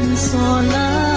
persona.